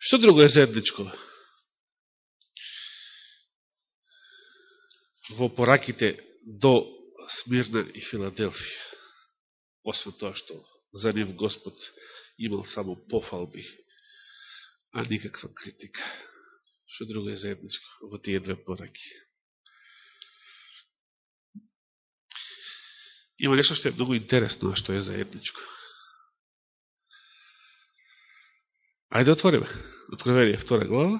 Што друго е заедничко? Во пораките до Смирна и Филаделфија. Освен тоа што за нив Господ имал само пофалби, а никаква критика. Што друго е заедничко во тие две пораки? Има нешто што е многу интересно, а што е заедничко. Ајде отвориме. Откровение, втора глава.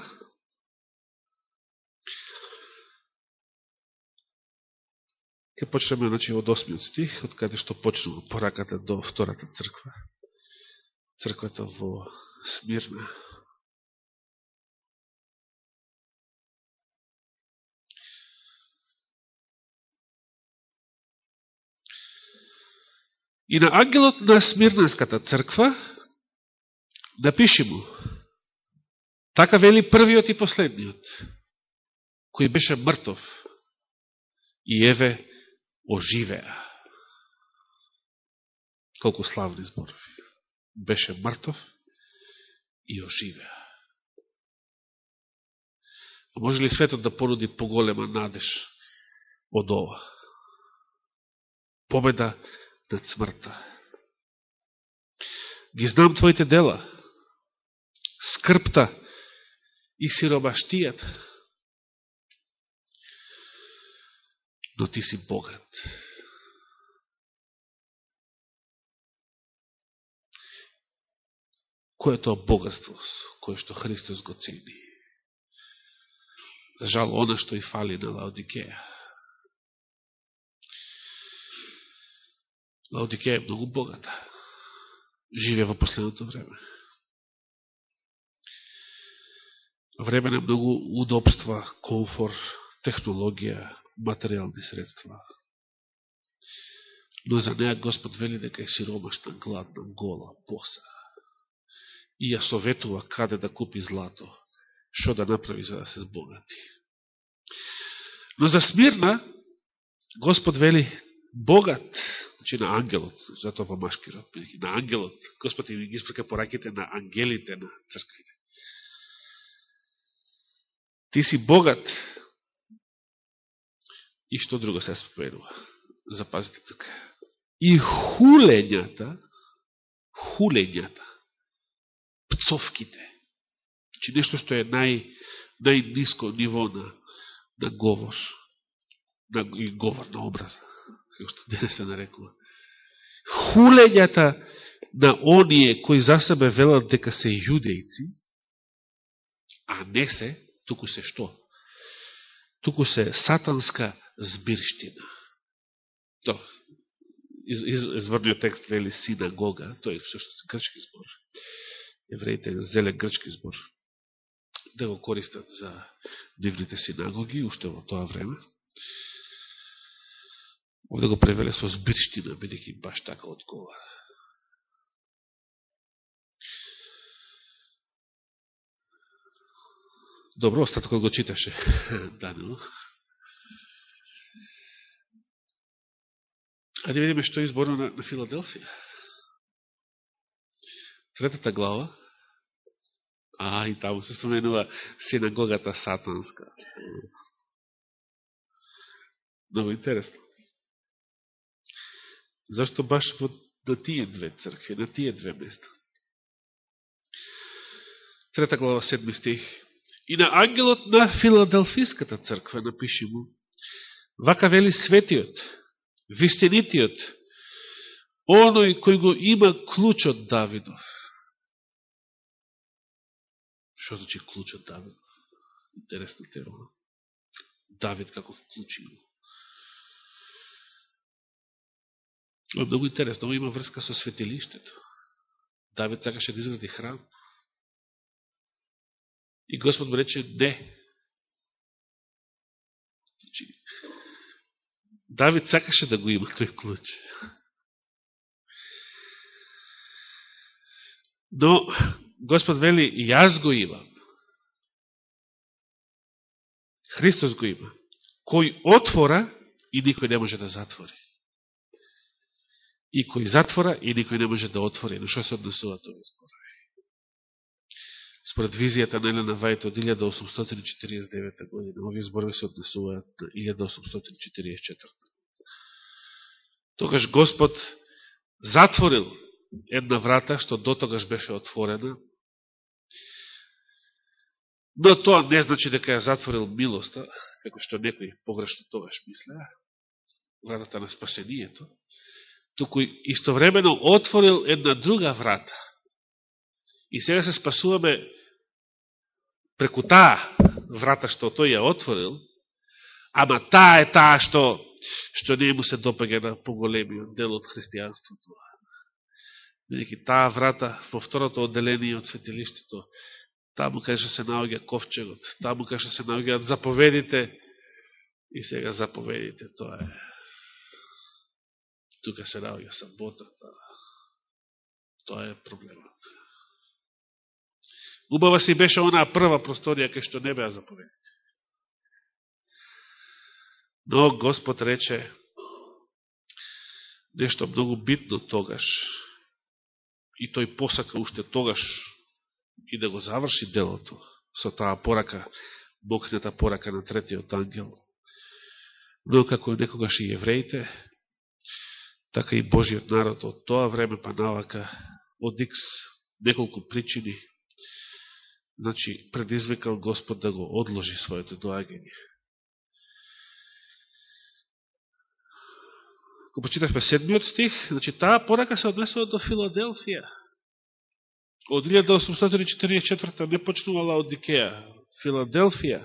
Ке почнеме значи, од осмиот стих, од каде што почнува пораката до втората црква. Црквата во Смирна. И на ангелот на Смирненската црква Да напиши му. Така вели првиот и последниот, кој беше мртов и еве оживеа. Колку славни зборови. Беше мртов и оживеа. А може ли светот да понуди поголема надеж од ова? Победа над смртта. Ги знам твоите дела, скрпта и сиромаштијата. Но ти си богат. Кој е тоа богатство кој што Христос го цени? За жал, она што и фали на Лаодикеја. Лаодикеја е многу богата. Живе во последното време. Време на многу удобства, комфор, технологија, материјални средства. Но за неја Господ вели дека е сиромашна, гладна, гола, поса. И ја советува каде да купи злато, што да направи за да се збогати. Но за Смирна, Господ вели богат, значи на ангелот, затоа во машки род, на ангелот, Господ им ги испрека пораките на ангелите на црквите. Ти си богат. И што друго се споменува? Запазите тука. И хулењата, хулењата, пцовките, че нешто што е нај, најниско ниво на, на говор, на, и говор на образа, како што денес се нарекува. Хулењата на оние кои за себе велат дека се јудејци, а не се, туку се што? Туку се сатанска збирштина. То, из, из, изврниот текст вели синагога, тој е всушност грчки збор. Евреите зеле грчки збор да го користат за дивните синагоги, уште во тоа време. Овде го превеле со збирштина, бидеќи баш така одговара. Добро, остатокот го читаше Данило. А да видиме што е изборно на, на Филаделфија. Третата глава. А, и таму се споменува синагогата сатанска. Много интересно. Зашто баш во на тие две цркви, на тие две места? Трета глава, седми стих. И на ангелот на Филаделфиската црква напиши му, вака вели светиот, вистинитиот, оној кој го има клучот Давидов. Што значи клучот Давидов? Интересна тема. Давид каков клуч има. Много интересно, има врска со светилиштето. Давид сакаше да изгради храм. И Господ му рече, не. Значи, Давид сакаше да го има тој клуч. Но Господ вели, јас го имам. Христос го има. Кој отвора и никој не може да затвори. И кој затвора и никој не може да отвори. Но што се однесува тоа збора? Според визијата на Елена Вајт од 1849 година. Овие зборови се однесуваат на 1844. Тогаш Господ затворил една врата, што до тогаш беше отворена, но тоа не значи дека ја затворил милоста, како што некои погрешно тогаш мислеа, вратата на спасението, туку истовремено отворил една друга врата. И сега се спасуваме преку таа врата што тој ја отворил, ама таа е таа што, што не му се допега на поголемиот дел од христијанството. Бидеќи таа врата во второто одделение од светилиштето, таму кај што се наоѓа ковчегот, таму кај што се наоѓаат заповедите, и сега заповедите, тоа е тука се наоѓа саботата. Тоа е проблемот. Убава си беше онаа прва просторија кај што не беа заповедите. Но Господ рече нешто многу битно тогаш и тој посака уште тогаш и да го заврши делото со таа порака, бокнета порака на третиот ангел. Но како некогаш и евреите, така и Божиот народ од тоа време па навака од Икс неколку причини значи предизвикал Господ да го одложи своето доагање. Кога почитавме седмиот стих, значи таа порака се однесува до Филаделфија. Од 1844 не почнувала од Дикеја. Филаделфија.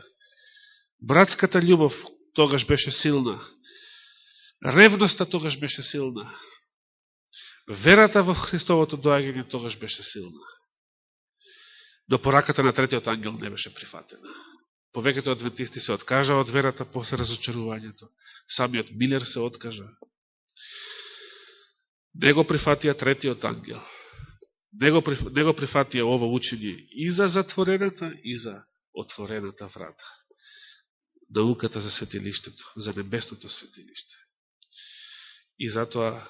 Братската љубов тогаш беше силна. Ревноста тогаш беше силна. Верата во Христовото доагање тогаш беше силна до пораката на третиот ангел не беше прифатена. Повеќето адвентисти се откажа од верата после разочарувањето. Самиот Милер се откажа. Не го прифатија третиот ангел. Не го, не го прифатија ово учење и за затворената, и за отворената врата. Науката за светилиштето, за небесното светилиште и затоа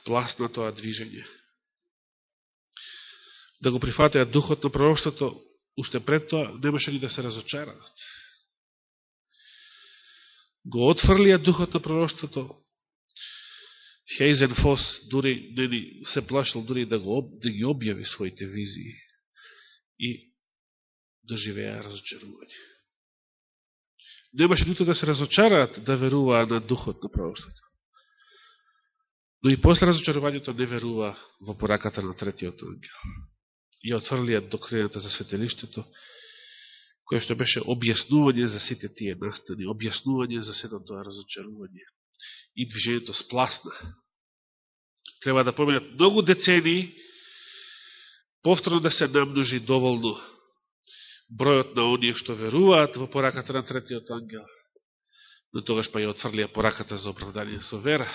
спласна тоа движење. Да го прифатеат духот на пророќството, уште пред тоа немаше ни да се разочараат. Го отфрлија духот на пророќството, Хейзен Фос дури не ни се плашил дури да, го, да ги објави своите визии и доживеа разочарување. Немаше нито да се разочараат да веруваа на духот на пророќството. Но и после разочарувањето не верува во пораката на третиот ангел. И отврлија докрината за светелиштето, кое што беше објаснување за сите тие настани, објаснување за сето тоа разочарување. И движењето спласна. Треба да поменат многу децени, повторно да се намножи доволно бројот на оние што веруваат во пораката на третиот ангел, но тогаш па ја отврлија пораката за оправдање со вера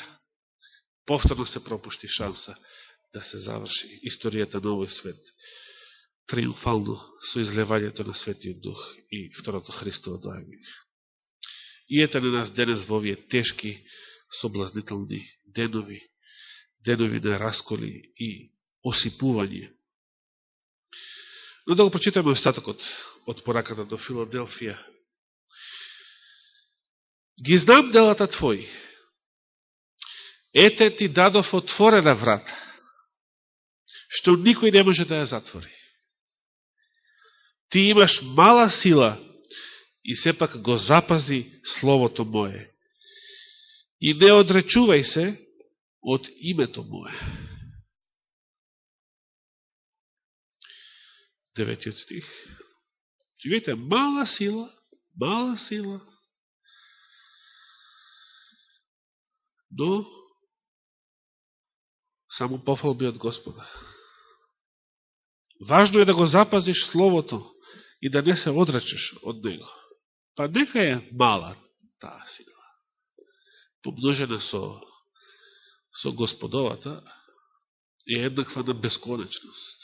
повторно се пропушти шанса да се заврши историјата на овој свет триумфално со излевањето на Светиот Дух и второто Христово доагање. И ете на нас денес во овие тешки, соблазнителни денови, денови на расколи и осипување. Но да го прочитаме остатокот од пораката до Филаделфија. Ги знам делата Твои, Ете ти дадов отворена врата, што никој не може да ја затвори. Ти имаш мала сила и сепак го запази Словото мое И не одречувај се од името Мое. Деветиот стих. Живете, мала сила, мала сила, но само пофалби од Господа. Важно е да го запазиш Словото и да не се одрачеш од Него. Па нека е мала таа сила. Помножена со, со Господовата е еднаква на бесконечност.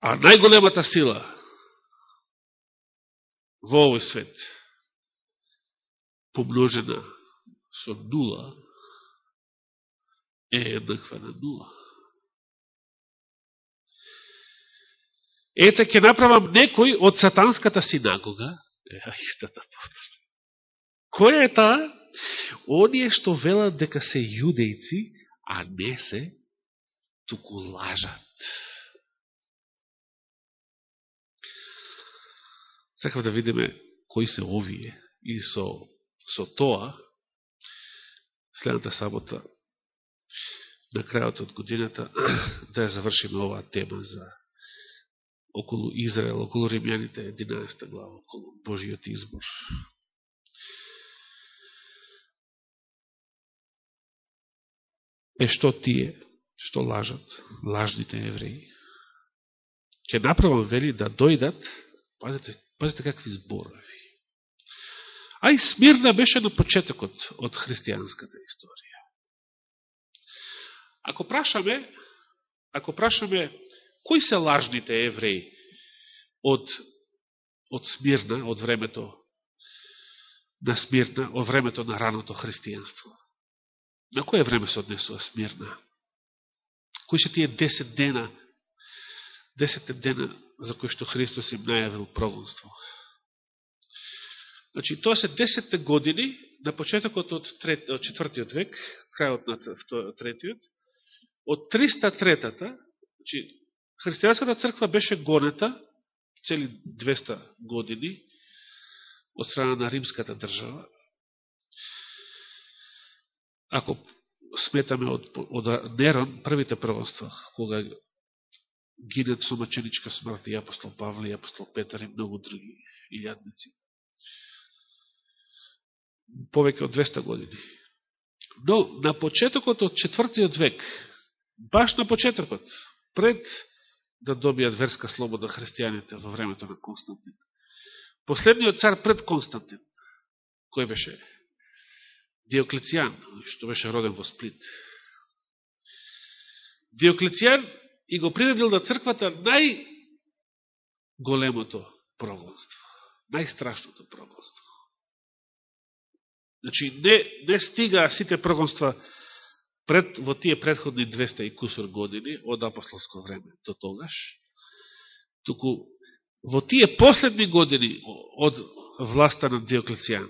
А најголемата сила во овој свет помножена со нула е еднаква на нула. Ете ќе направам некој од сатанската синагога, еа, истата да повтор. Кој е таа? Оние што велат дека се јудејци, а не се, туку лажат. Сакав да видиме кои се овие и со, со тоа следната сабота на крајот од годината да ја завршиме оваа тема за околу Израел, околу римјаните, 11 глава, околу Божиот избор. Е што тие, што лажат, лажните евреи, ќе направам вели да дојдат, пазите, пазите какви зборови. А и Смирна беше на почетокот од христијанската историја. Ако прашаме, ако прашаме кои се лажните евреи од, од Смирна, од времето на Смирна, од времето на раното христијанство. На кое време се однесува Смирна? Кои се тие 10 дена, 10 дена за кои што Христос им најавил прогонство? Значи, тоа се 10 години на почетокот од, трет, од четвртиот век, крајот на третиот, од 303-та, значи, христијанската црква беше гонета цели 200 години од страна на римската држава. Ако сметаме од, од Нерон, првите првенства, кога гинат со маченичка смрт и апостол Павле, и апостол Петар и многу други илјадници. Повеќе од 200 години. Но на почетокот од четвртиот век, баш на почетокот, пред да добијат верска слобода христијаните во времето на Константин. Последниот цар пред Константин, кој беше? Диоклецијан, што беше роден во Сплит. Диоклецијан и го приредил на црквата најголемото прогонство, најстрашното прогонство. Значи, не, не стига сите прогонства пред, во тие предходни 200 и кусор години од апостолско време до тогаш, туку во тие последни години од власта на Диоклецијан,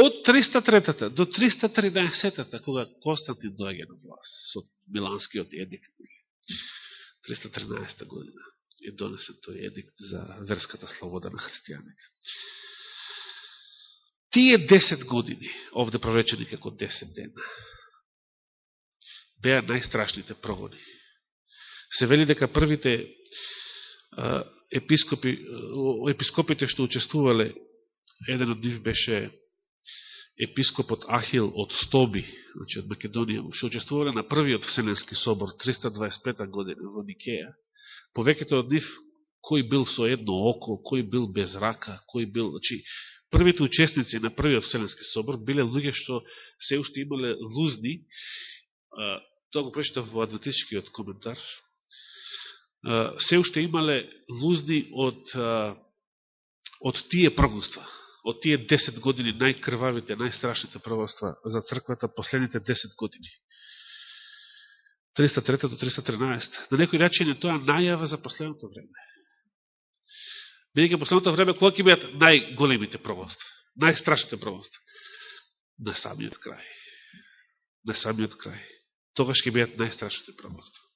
од 303 до 313 кога Константин дојаѓа на власт со Миланскиот едикт, 313 година е донесен тој едикт за верската слобода на христијаните. Тие 10 години, овде проречени како 10 дена, беа најстрашните прогони. Се вели дека првите епископи, епископите што учествувале, еден од нив беше епископот Ахил од Стоби, значи од Македонија, што учествувале на првиот Вселенски собор 325 година во Никеја. Повеќето од нив кој бил со едно око, кој бил без рака, кој бил, значи, првите учесници на првиот Вселенски собор биле луѓе што се уште имале лузни тоа го прочитав во адвентистичкиот коментар, се уште имале лузни од, од тие прогонства, од тие 10 години, најкрвавите, најстрашните прогонства за црквата последните 10 години. 303 до 313. На некој начин е тоа најава за последното време. Бидеќи последното време, кога ќе бидат најголемите прогонства, најстрашните прогонства? На самиот крај. На самиот крај тогаш ќе бидат најстрашните пророќства.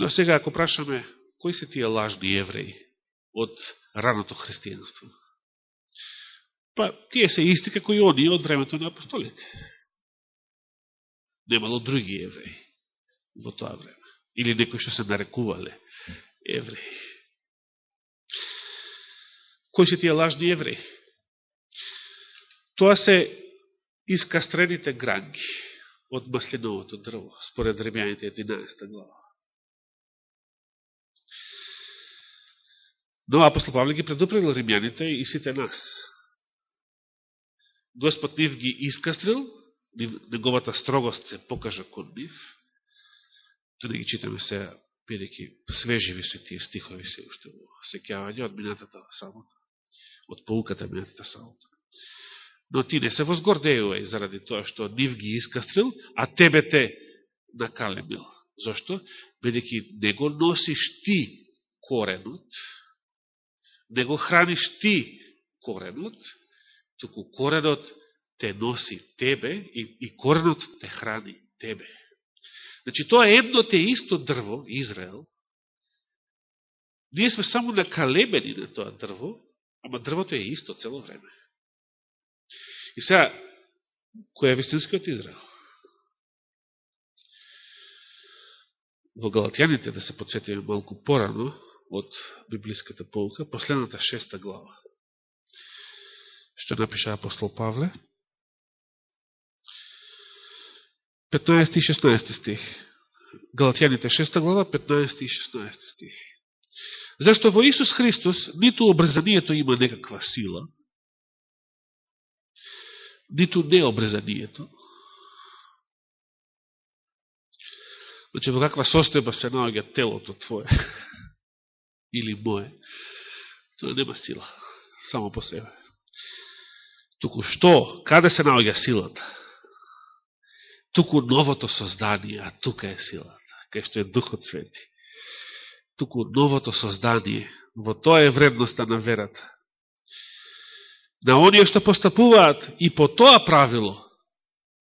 Но сега, ако прашаме, кои се тие лажни евреи од раното христијанство? Па, тие се исти како и они од времето на апостолите. Немало други евреи во тоа време. Или некои што се нарекувале евреи. Кои се тие лажни евреи? Тоа се искастрените гранги од маслиновото дрво, според Римјаните 11 глава. Но апостол Павле ги предупредил римјаните и сите нас. Господ нив ги искастрил, неговата строгост се покажа кон нив. Тоа не ги читаме се, бидеќи свеживи се тие стихови се уште во секјавање од минатата самота, од полуката минатата самота но ти не се возгордејувај заради тоа што нив ги искастрил, а тебе те накалемил. Зошто? Бидеќи не го носиш ти коренот, не го храниш ти коренот, туку коренот те носи тебе и, и коренот те храни тебе. Значи, тоа е едно те исто дрво, Израел. Ние сме само накалебени на тоа дрво, ама дрвото е исто цело време. И сега, кој е вистинскиот Израел? Во Галатјаните, да се подсетиме малку порано од библиската полка, последната шеста глава, што напиша апостол Павле, 15 и 16 стих. Галатјаните 6 глава, 15 и 16 стих. Зашто во Исус Христос ниту обрезанието има некаква сила, ниту необрезанието. Значи, во каква состојба се наоѓа телото твое или мое, тоа нема сила, само по себе. Туку што, каде се наоѓа силата? Туку новото создание, а тука е силата, кај што е Духот Свети. Туку новото создание, во тоа е вредноста на верата на оние што постапуваат и по тоа правило,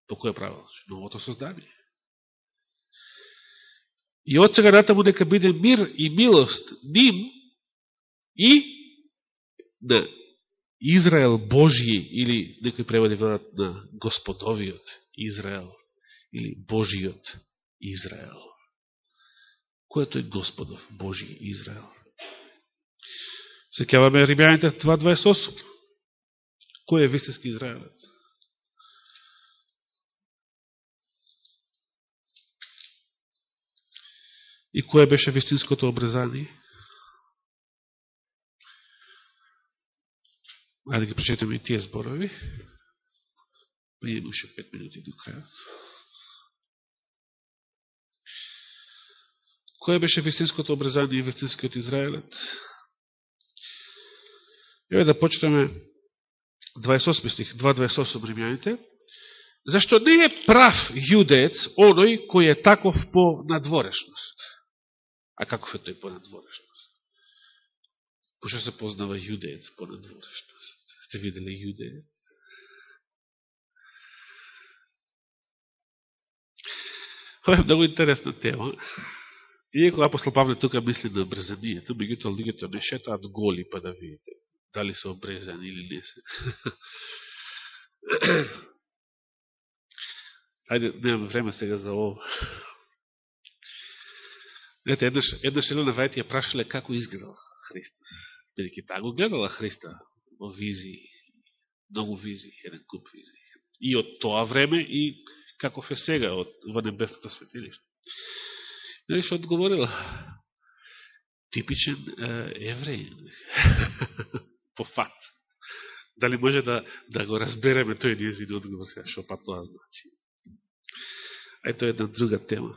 по кое правило? Значи, новото создание. И од сега натаму нека биде мир и милост ним и на Израел Божји, или некој преводи велат на Господовиот Израел, или Божиот Израел. Кој е тој Господов Божи Израел? Секјаваме Римјаните 2.28. Кој е вистински израелец? И кое беше вистинското обрезание? Ајде ги прочетаме и тие зборови. Приемаше 5 минути до крајот. Кој беше вистинското обрезание и вистинскиот израелец? Еве да почнеме 28 стих, 2.28 римјаните, зашто не е прав јудеец оној кој е таков по надворешност. А каков е тој по надворешност? Пошто се познава јудеец по надворешност? Сте видели јудеец? Ова е многу интересна тема. Иеко апостол Павле тука мисли на обрезанието, меѓутоа луѓето не шетаат голи па да видите дали се обрезани или не се. Ајде, немам време сега за ово. Знаете, еднаш, еднаш Елена Вајт ја прашале како изгледал Христос. Бидеќи таа го гледала Христа во визии, многу визии, еден куп визии. И од тоа време и каков е сега од, во небесното светилиште. Дали што одговорила? Типичен е, евреј. по фат. Дали може да, да го разбереме тој незин одговор сега, шо па тоа значи. Ај тоа е една друга тема.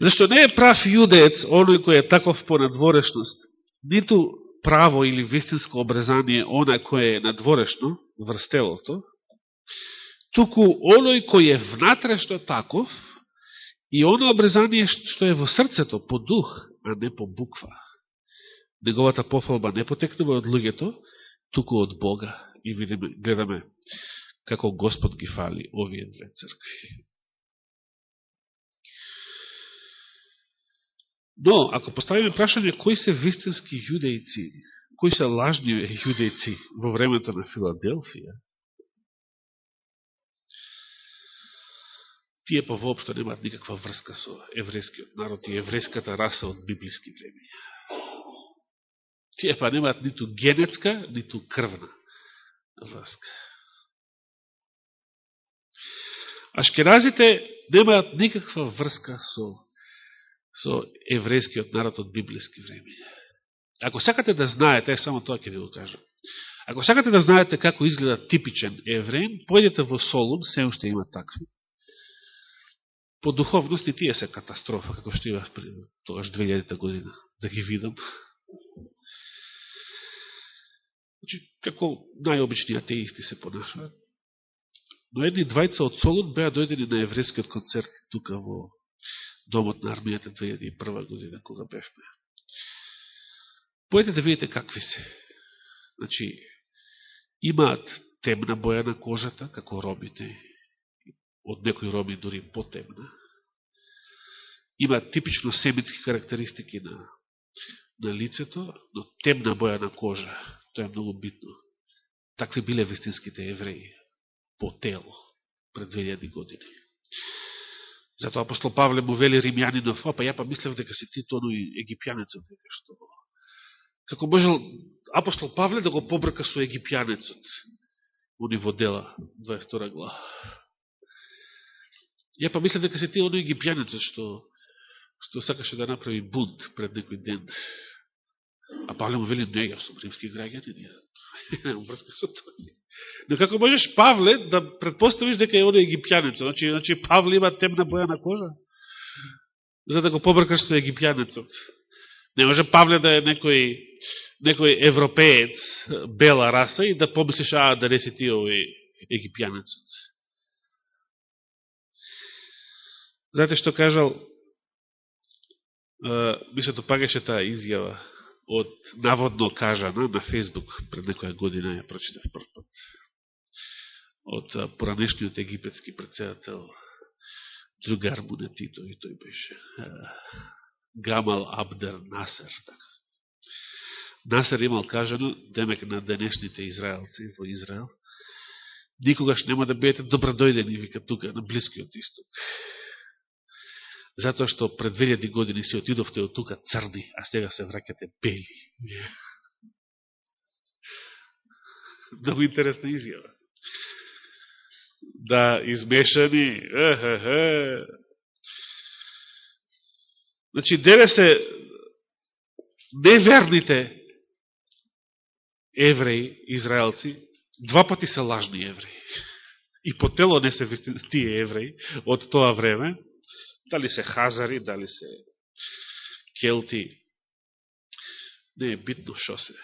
Зашто не е прав јудеец, оној кој е таков по надворешност, ниту право или вистинско обрезание оној кој е надворешно, врз телото, туку оној кој е внатрешно таков и оно обрезание што е во срцето, по дух, а не по буква неговата пофалба не потекнува од луѓето, туку од Бога. И видиме, гледаме како Господ ги фали овие две цркви. Но, ако поставиме прашање кои се вистински јудејци, кои се лажни јудејци во времето на Филаделфија, тие па воопшто немаат никаква врска со еврејскиот народ и еврејската раса од библиски времења. Тие па немаат ниту генетска, ниту крвна врска. Ашкеразите немаат никаква врска со, со еврејскиот народ од библиски времења. Ако сакате да знаете, е само тоа ќе ви го кажам. Ако сакате да знаете како изгледа типичен евреин, појдете во Солун, се уште има такви. По духовност и тие се катастрофа, како што имав тогаш 2000 година, да ги видам. Значи, како најобични атеисти се понашаат. Но едни двајца од Солун беа дојдени на еврејскиот концерт тука во домот на армијата 2001 година, кога бевме. Поете да видите какви се. Значи, имаат темна боја на кожата, како робите, од некои роби дори потемна. Имаат типично семитски карактеристики на, на лицето, но темна боја на кожа. Тоа е многу битно. Такви биле вистинските евреи по тело пред 2000 години. Затоа апостол Павле му вели римјанинов, па ја па мислев дека си ти тону и египјанецот, дека што... Како можел апостол Павле да го побрка со египјанецот, они во дела, 22 глава. Ја па мислев дека си ти оно египјанецот, што, што сакаше да направи бунт пред некој ден. А Павле му вели, не, јас сум римски граѓанин, немам врска со тоа. Но како можеш Павле да предпоставиш дека е оно египјанецот? Значи, значи Павле има темна боја на кожа? За да го побркаш со египјанецот. Не може Павле да е некој, некој европеец, бела раса и да помислиш, а, да не си ти овој египјанецот. Знаете што кажал, ми се допагаше таа изјава, од наводно кажана на Фейсбук пред некоја година ја прочитав прв пат од поранешниот египетски председател другар му на Тито и тој беше Гамал Абдер Насер така. Насер имал кажано демек на денешните израелци во Израел никогаш нема да бидете добродојдени вика тука на Блискиот исток затоа што пред 2000 години се отидовте од тука црни, а сега се вракате бели. Много интересна изјава. Да, измешани. Е, е, е. Значи, деле се неверните евреи, израелци, два пати се лажни евреи. И по тело не се тие евреи од тоа време, Дали се хазари, дали се келти, не е битно шо се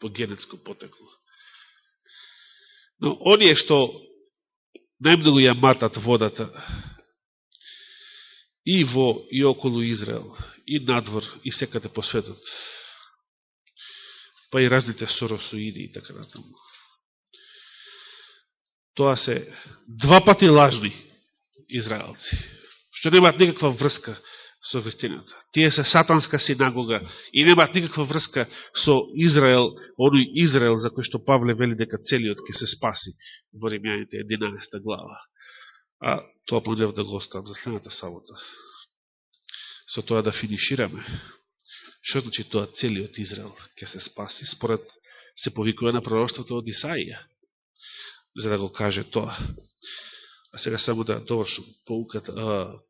по генетско потекло. Но оние што најмногу ја матат водата и во и околу Израел, и надвор, и секаде по светот, па и разните соросоиди и така натаму. Тоа се два пати лажни израелци што немаат никаква врска со вестината. Тие се сатанска синагога и немаат никаква врска со Израел, оној Израел за кој што Павле вели дека целиот ќе се спаси во Римјаните 11 глава. А тоа планирав да го оставам за следната сабота. Со тоа да финишираме. Што значи тоа целиот Израел ќе се спаси? Според се повикува на пророќството од Исаија, за да го каже тоа. А сега само да довршам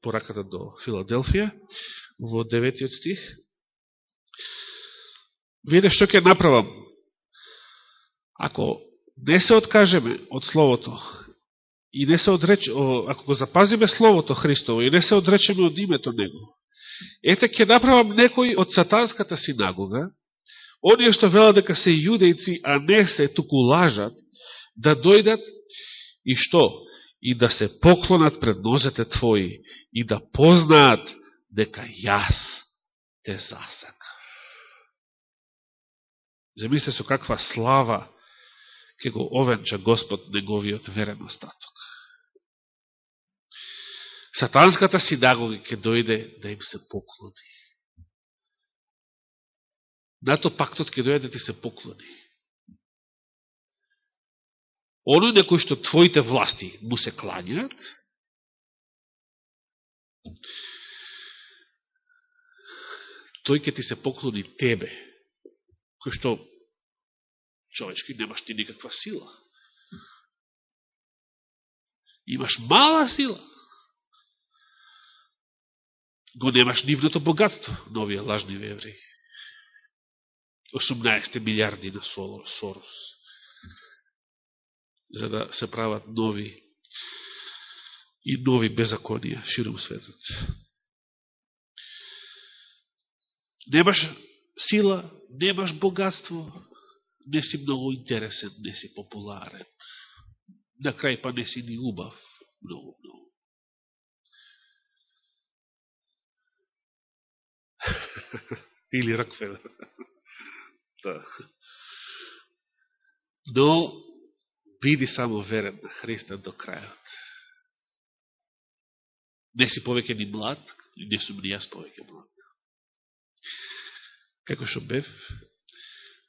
пораката до Филаделфија во деветиот стих. Виде што ќе направам. Ако не се откажеме од Словото и не се одреч, ако го запазиме Словото Христово и не се одречеме од името Него, ете ќе направам некој од сатанската синагога, оние што велат дека се јудејци, а не се туку лажат, да дојдат и што? И да се поклонат пред нозете Твои и да познаат дека јас те засек. Замисле со каква слава ке го овенча Господ неговиот верен остаток. Сатанската синагога ќе дојде да им се поклони. Нато пактот ќе дојде да ти се поклони оној на кој што твоите власти му се кланјат, тој ќе ти се поклони тебе, кој што човечки немаш ти никаква сила. Имаш мала сила. Го немаш нивното богатство, новија лажни евреи. 18 милиарди на Сорос за да се прават нови и нови беззаконија широм светот. Немаш сила, немаш богатство, не си многу интересен, не си популарен. На крај па не си ни убав, многу, многу. Или Рокфелер. да. Но, биди само верен на Христа до крајот. Не си повеќе ни млад, не сум ни јас повеќе млад. Како што бев,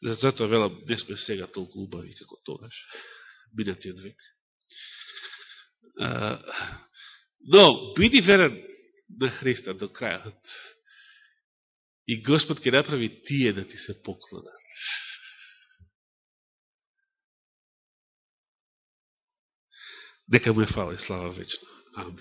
затоа велам, не сме сега толку убави како тогаш, минатиот век. Но, биди верен на Христа до крајот. И Господ ќе направи тие да ти се поклонат. Дека му е фала и слава вечна, Амин.